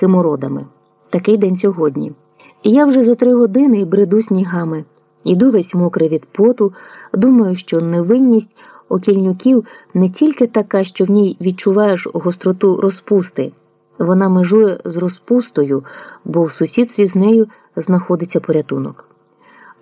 химородами. Такий день сьогодні. І я вже за три години бреду снігами. Іду весь мокрий від поту, думаю, що невинність окільнюків не тільки така, що в ній відчуваєш гостроту розпусти, вона межує з розпустою, бо в сусідстві з нею знаходиться порятунок.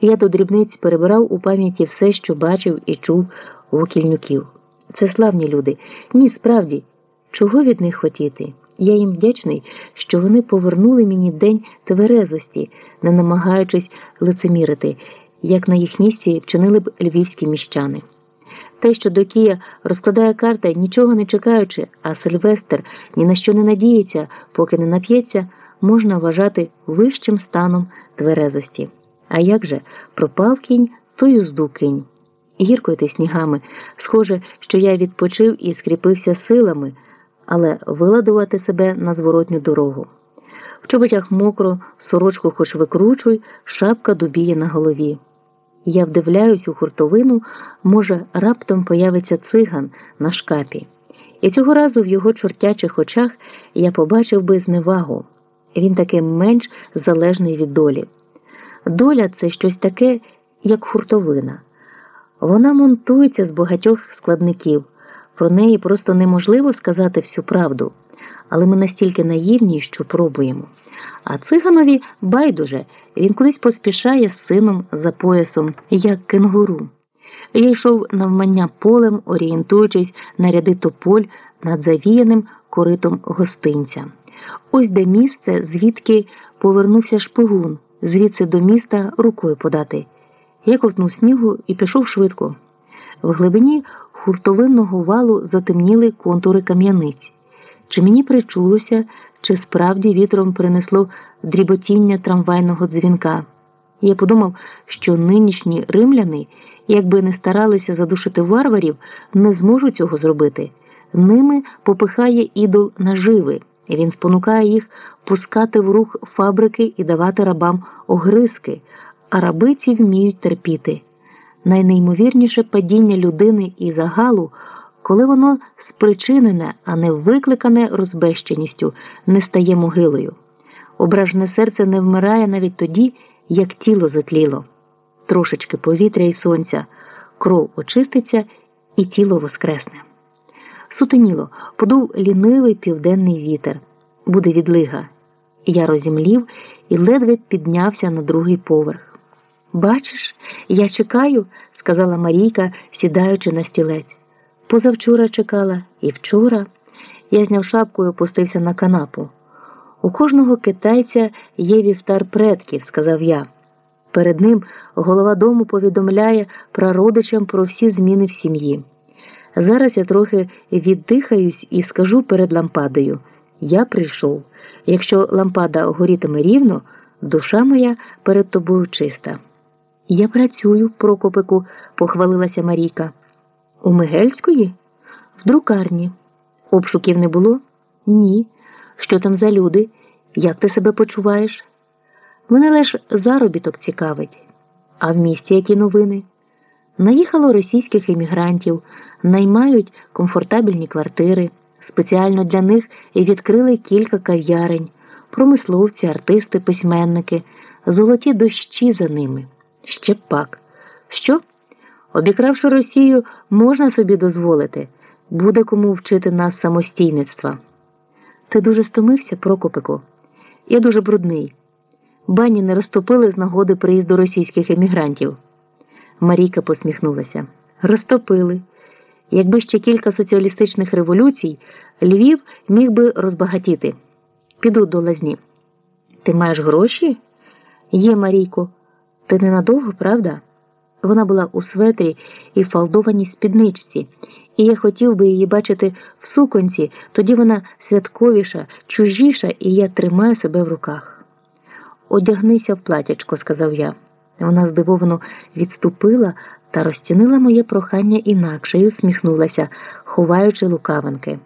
Я до дрібниць перебирав у пам'яті все, що бачив і чув у окільнюків. Це славні люди. Ні, справді, чого від них хотіти? Я їм вдячний, що вони повернули мені день тверезості, не намагаючись лицемірити, як на їх місці вчинили б львівські міщани. Те, що Докія розкладає карти, нічого не чекаючи, а Сильвестр ні на що не надіється, поки не нап'ється, можна вважати вищим станом тверезості. А як же пропав кінь, то юзду кинь. Гірко йти снігами. Схоже, що я відпочив і скріпився силами, але виладувати себе на зворотню дорогу. В чоботях мокро, сорочку хоч викручуй, шапка дубіє на голові. Я вдивляюсь у хуртовину, може, раптом появиться циган на шкапі. І цього разу в його чортячих очах я побачив би зневагу. Він таки менш залежний від долі. Доля це щось таке, як хуртовина. Вона монтується з багатьох складників. Про неї просто неможливо сказати всю правду, але ми настільки наївні, що пробуємо. А циганові байдуже він кудись поспішає з сином за поясом, як кенгуру. Я йшов навмання полем, орієнтуючись на ряди тополь над завіяним коритом гостинця. Ось де місце, звідки повернувся шпигун, звідси до міста рукою подати. Я ковтнув снігу і пішов швидко. В глибині хуртовинного валу затемніли контури кам'яниць. Чи мені причулося, чи справді вітром принесло дріботіння трамвайного дзвінка? Я подумав, що нинішні римляни, якби не старалися задушити варварів, не зможуть цього зробити. Ними попихає ідол наживи, він спонукає їх пускати в рух фабрики і давати рабам огризки, а раби ці вміють терпіти. Найнеймовірніше падіння людини і загалу, коли воно спричинене, а не викликане розбещеністю, не стає могилою. Ображене серце не вмирає навіть тоді, як тіло затліло. Трошечки повітря і сонця, кров очиститься і тіло воскресне. Сутеніло, подув лінивий південний вітер. Буде відлига. Я розімлів і ледве піднявся на другий поверх. Бачиш, я чекаю, сказала Марійка, сідаючи на стілець. Позавчора чекала і вчора. Я зняв шапку і опустився на канапу. У кожного китайця є вівтар предків, сказав я. Перед ним голова дому повідомляє прародичам про всі зміни в сім'ї. Зараз я трохи віддихаюсь і скажу перед лампадою я прийшов. Якщо лампада горітиме рівно, душа моя перед тобою чиста. Я працюю, Прокопику, похвалилася Марійка. У Мигельської? В друкарні. Обшуків не було? Ні. Що там за люди? Як ти себе почуваєш? Мене лише заробіток цікавить. А в місті які новини? Наїхало російських емігрантів, наймають комфортабельні квартири. Спеціально для них і відкрили кілька кав'ярень, промисловці, артисти, письменники, золоті дощі за ними. Ще пак. Що? Обікравши Росію, можна собі дозволити, буде кому вчити нас самостійництва. Ти дуже стомився, Прокопику? Я дуже брудний. Бані не розтопили з нагоди приїзду російських емігрантів. Марійка посміхнулася. Розтопили. Якби ще кілька соціалістичних революцій, Львів міг би розбагатіти. Піду до лазні. Ти маєш гроші? Є, Марійко. Ти ненадовго, правда? Вона була у светрі і фалдованій спідничці, і я хотів би її бачити в суконці, тоді вона святковіша, чужіша, і я тримаю себе в руках. Одягнися в платячко, сказав я. Вона здивовано відступила та розцінила моє прохання інакше і усміхнулася, ховаючи лукавинки.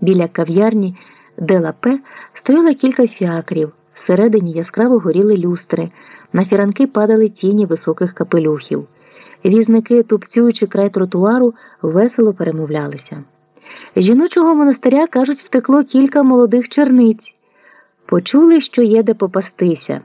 Біля кав'ярні Делапе стояло кілька фіакрів, всередині яскраво горіли люстри, на фіранки падали тіні високих капелюхів. Візники, тупцюючи край тротуару, весело перемовлялися. Жіночого монастиря, кажуть, втекло кілька молодих черниць. Почули, що є де попастися.